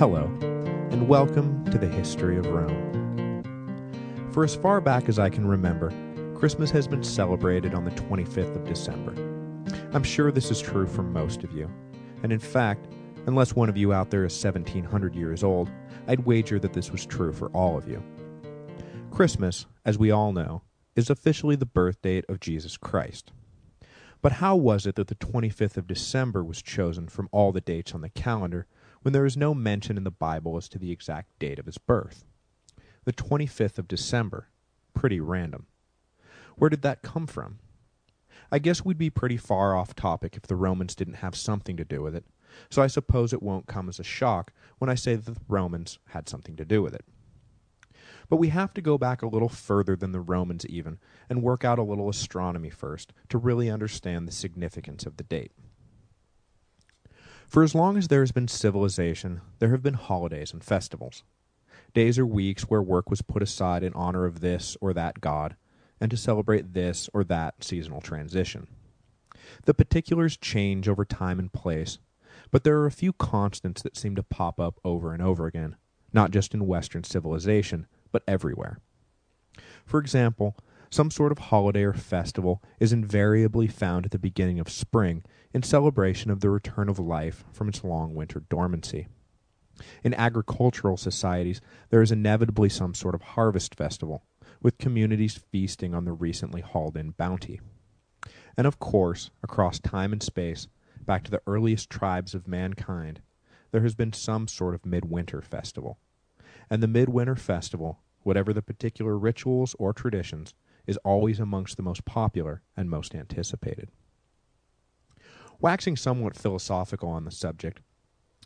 Hello, and welcome to the History of Rome. For as far back as I can remember, Christmas has been celebrated on the 25th of December. I'm sure this is true for most of you, and in fact, unless one of you out there is 1700 years old, I'd wager that this was true for all of you. Christmas, as we all know, is officially the birth date of Jesus Christ. But how was it that the 25th of December was chosen from all the dates on the calendar when there is no mention in the Bible as to the exact date of his birth? The 25th of December. Pretty random. Where did that come from? I guess we'd be pretty far off topic if the Romans didn't have something to do with it, so I suppose it won't come as a shock when I say that the Romans had something to do with it. But we have to go back a little further than the Romans even, and work out a little astronomy first, to really understand the significance of the date. For as long as there has been civilization, there have been holidays and festivals. Days or weeks where work was put aside in honor of this or that god, and to celebrate this or that seasonal transition. The particulars change over time and place, but there are a few constants that seem to pop up over and over again, not just in Western civilization, but everywhere. For example, some sort of holiday or festival is invariably found at the beginning of spring in celebration of the return of life from its long winter dormancy. In agricultural societies, there is inevitably some sort of harvest festival, with communities feasting on the recently hauled-in bounty. And of course, across time and space, back to the earliest tribes of mankind, there has been some sort of midwinter festival, and the midwinter festival, whatever the particular rituals or traditions, is always amongst the most popular and most anticipated. Waxing somewhat philosophical on the subject,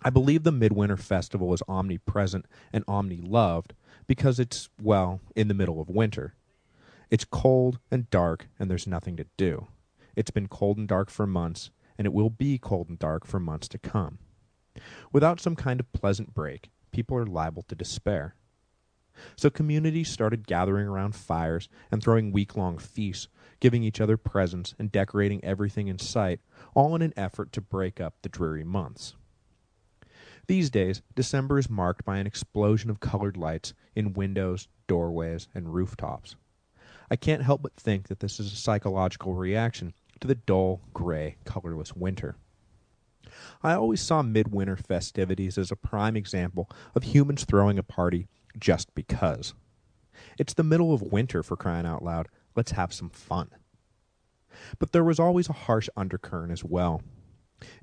I believe the Midwinter Festival is omnipresent and omni-loved because it's, well, in the middle of winter. It's cold and dark and there's nothing to do. It's been cold and dark for months, and it will be cold and dark for months to come. Without some kind of pleasant break, people are liable to despair. So communities started gathering around fires and throwing week-long feasts, giving each other presents and decorating everything in sight, all in an effort to break up the dreary months. These days, December is marked by an explosion of colored lights in windows, doorways, and rooftops. I can't help but think that this is a psychological reaction to the dull, gray, colorless winter. I always saw midwinter festivities as a prime example of humans throwing a party just because. It's the middle of winter for crying out loud. Let's have some fun. But there was always a harsh undercurrent as well.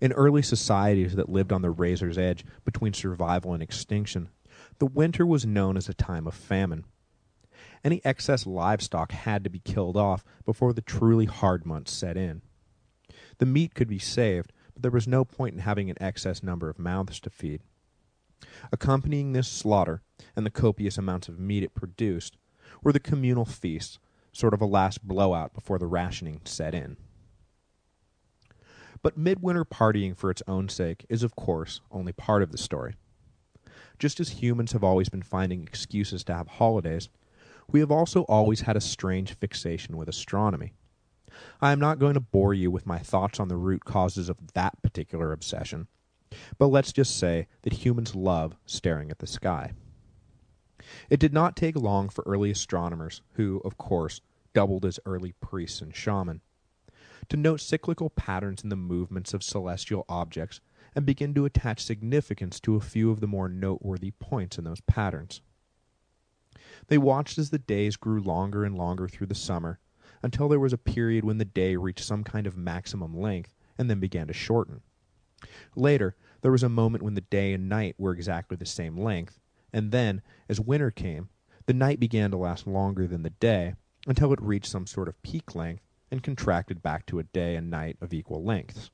In early societies that lived on the razor's edge between survival and extinction, the winter was known as a time of famine. Any excess livestock had to be killed off before the truly hard months set in. The meat could be saved, but there was no point in having an excess number of mouths to feed. Accompanying this slaughter, and the copious amounts of meat it produced, were the communal feasts, sort of a last blowout before the rationing set in. But midwinter partying for its own sake is, of course, only part of the story. Just as humans have always been finding excuses to have holidays, we have also always had a strange fixation with astronomy. I am not going to bore you with my thoughts on the root causes of that particular obsession, but let's just say that humans love staring at the sky. It did not take long for early astronomers, who, of course, doubled as early priests and shamans, to note cyclical patterns in the movements of celestial objects and begin to attach significance to a few of the more noteworthy points in those patterns. They watched as the days grew longer and longer through the summer, until there was a period when the day reached some kind of maximum length and then began to shorten. Later, there was a moment when the day and night were exactly the same length, and then, as winter came, the night began to last longer than the day, until it reached some sort of peak length and contracted back to a day and night of equal lengths.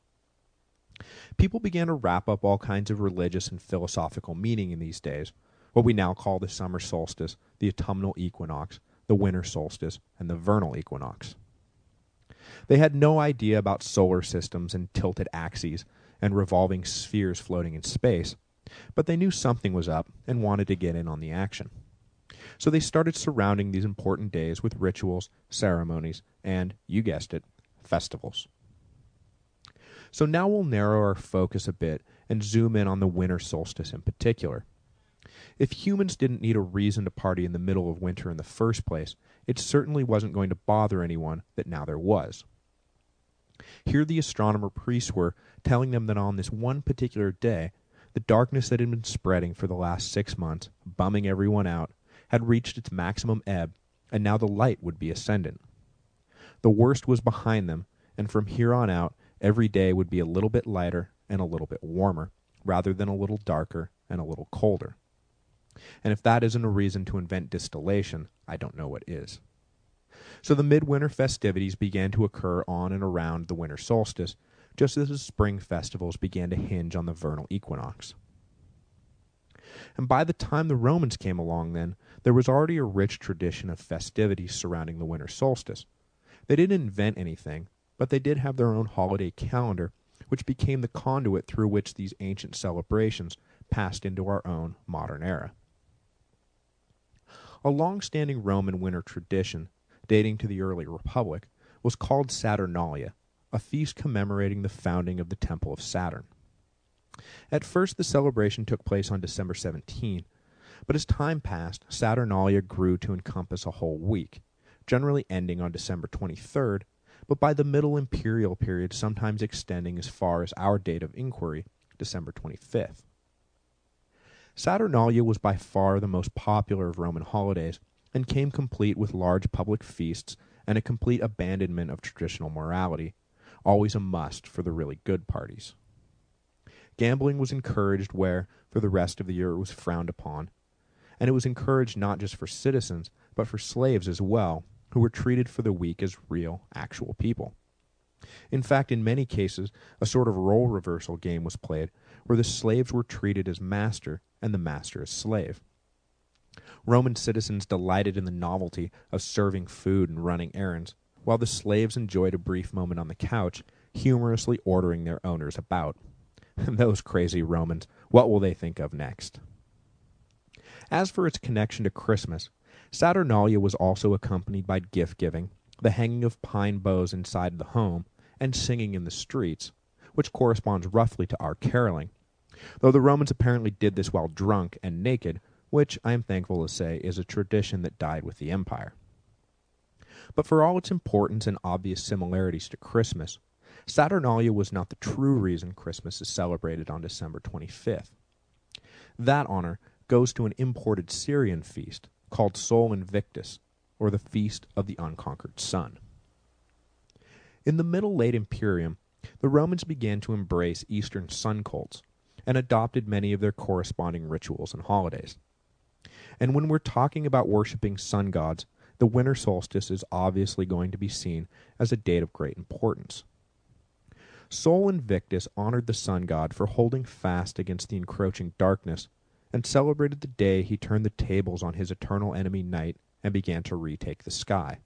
People began to wrap up all kinds of religious and philosophical meaning in these days, what we now call the summer solstice, the autumnal equinox, the winter solstice, and the vernal equinox. They had no idea about solar systems and tilted axes and revolving spheres floating in space, but they knew something was up and wanted to get in on the action. So they started surrounding these important days with rituals, ceremonies, and, you guessed it, festivals. So now we'll narrow our focus a bit and zoom in on the winter solstice in particular. If humans didn't need a reason to party in the middle of winter in the first place, it certainly wasn't going to bother anyone that now there was. Here the astronomer priests were, telling them that on this one particular day, the darkness that had been spreading for the last six months, bumming everyone out, had reached its maximum ebb, and now the light would be ascendant. The worst was behind them, and from here on out, every day would be a little bit lighter and a little bit warmer, rather than a little darker and a little colder. And if that isn't a reason to invent distillation, I don't know what is. So the midwinter festivities began to occur on and around the winter solstice, just as the spring festivals began to hinge on the vernal equinox. And by the time the Romans came along then, there was already a rich tradition of festivities surrounding the winter solstice. They didn't invent anything, but they did have their own holiday calendar, which became the conduit through which these ancient celebrations passed into our own modern era. A long-standing Roman winter tradition, dating to the early Republic, was called Saturnalia, a feast commemorating the founding of the Temple of Saturn. At first the celebration took place on December 17, but as time passed, Saturnalia grew to encompass a whole week, generally ending on December 23rd, but by the Middle Imperial period sometimes extending as far as our date of inquiry, December 25th. Saturnalia was by far the most popular of Roman holidays, and came complete with large public feasts and a complete abandonment of traditional morality, always a must for the really good parties. Gambling was encouraged where, for the rest of the year, it was frowned upon, and it was encouraged not just for citizens, but for slaves as well, who were treated for the week as real, actual people. In fact, in many cases, a sort of role reversal game was played, where the slaves were treated as master and the master as slave. Roman citizens delighted in the novelty of serving food and running errands, while the slaves enjoyed a brief moment on the couch, humorously ordering their owners about. Those crazy Romans, what will they think of next? As for its connection to Christmas, Saturnalia was also accompanied by gift-giving, the hanging of pine boughs inside the home, and singing in the streets, which corresponds roughly to our caroling, though the Romans apparently did this while drunk and naked, which, I am thankful to say, is a tradition that died with the empire. But for all its importance and obvious similarities to Christmas, Saturnalia was not the true reason Christmas is celebrated on December 25th. That honor goes to an imported Syrian feast called Sol Invictus, or the Feast of the Unconquered Sun. In the Middle Late Imperium, the Romans began to embrace Eastern sun cults, and adopted many of their corresponding rituals and holidays. And when we're talking about worshipping sun gods, the winter solstice is obviously going to be seen as a date of great importance. Sol Invictus honored the sun god for holding fast against the encroaching darkness, and celebrated the day he turned the tables on his eternal enemy night and began to retake the sky.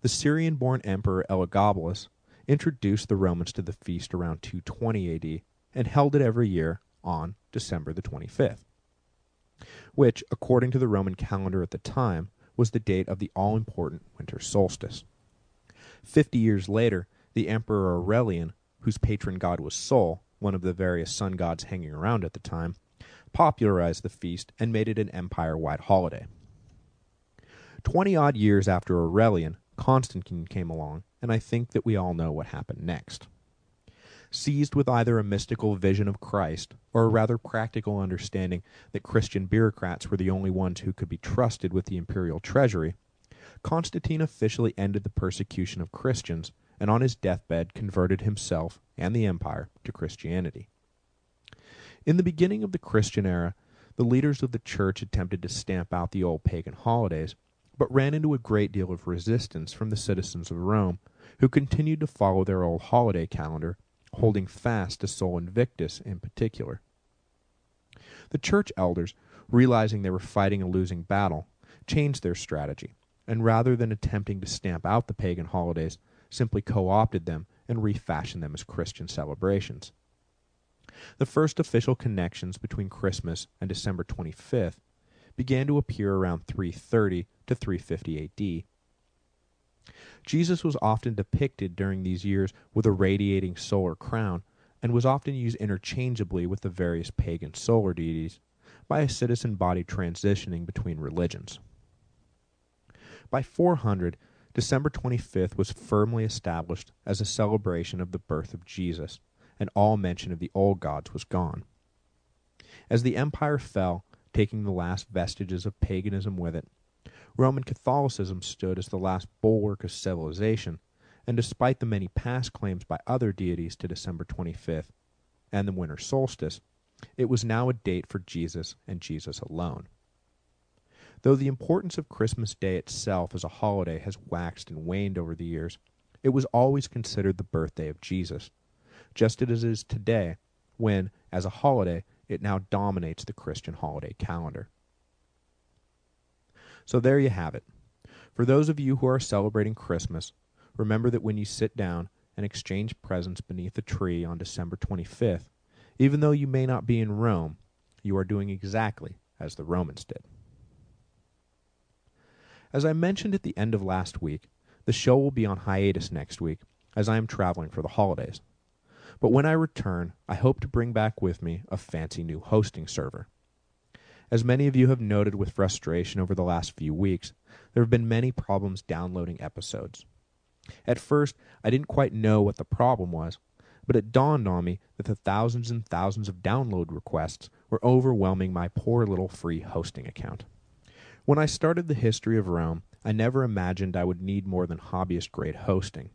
The Syrian-born emperor Elagabalus introduced the Romans to the feast around 220 AD and held it every year on December the 25th which, according to the Roman calendar at the time, was the date of the all-important winter solstice. Fifty years later, the Emperor Aurelian, whose patron god was Sol, one of the various sun gods hanging around at the time, popularized the feast and made it an empire-wide holiday. Twenty-odd years after Aurelian, Constantine came along, and I think that we all know what happened next seized with either a mystical vision of Christ or a rather practical understanding that Christian bureaucrats were the only ones who could be trusted with the imperial treasury, Constantine officially ended the persecution of Christians and on his deathbed converted himself and the empire to Christianity. In the beginning of the Christian era, the leaders of the church attempted to stamp out the old pagan holidays, but ran into a great deal of resistance from the citizens of Rome, who continued to follow their old holiday calendar holding fast to Sol Invictus in particular. The church elders, realizing they were fighting a losing battle, changed their strategy, and rather than attempting to stamp out the pagan holidays, simply co-opted them and refashioned them as Christian celebrations. The first official connections between Christmas and December 25th began to appear around 330 to 350 AD. Jesus was often depicted during these years with a radiating solar crown and was often used interchangeably with the various pagan solar deities by a citizen body transitioning between religions. By 400, December 25th was firmly established as a celebration of the birth of Jesus, and all mention of the old gods was gone. As the empire fell, taking the last vestiges of paganism with it, Roman Catholicism stood as the last bulwark of civilization, and despite the many past claims by other deities to December 25th and the winter solstice, it was now a date for Jesus and Jesus alone. Though the importance of Christmas Day itself as a holiday has waxed and waned over the years, it was always considered the birthday of Jesus, just as it is today, when, as a holiday, it now dominates the Christian holiday calendar. So there you have it. For those of you who are celebrating Christmas, remember that when you sit down and exchange presents beneath a tree on December 25th, even though you may not be in Rome, you are doing exactly as the Romans did. As I mentioned at the end of last week, the show will be on hiatus next week, as I am traveling for the holidays. But when I return, I hope to bring back with me a fancy new hosting server. As many of you have noted with frustration over the last few weeks, there have been many problems downloading episodes. At first, I didn't quite know what the problem was, but it dawned on me that the thousands and thousands of download requests were overwhelming my poor little free hosting account. When I started the history of Rome, I never imagined I would need more than hobbyist grade hosting.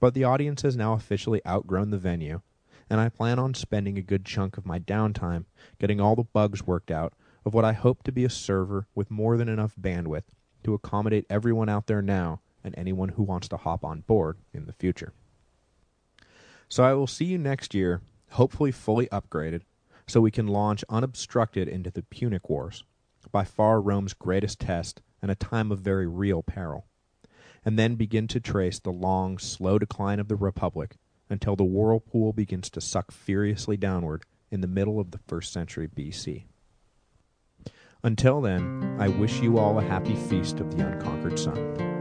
But the audience has now officially outgrown the venue, and I plan on spending a good chunk of my downtime getting all the bugs worked out of what I hope to be a server with more than enough bandwidth to accommodate everyone out there now and anyone who wants to hop on board in the future. So I will see you next year, hopefully fully upgraded, so we can launch unobstructed into the Punic Wars, by far Rome's greatest test and a time of very real peril, and then begin to trace the long, slow decline of the Republic until the whirlpool begins to suck furiously downward in the middle of the first century BC. Until then, I wish you all a happy feast of the unconquered sun.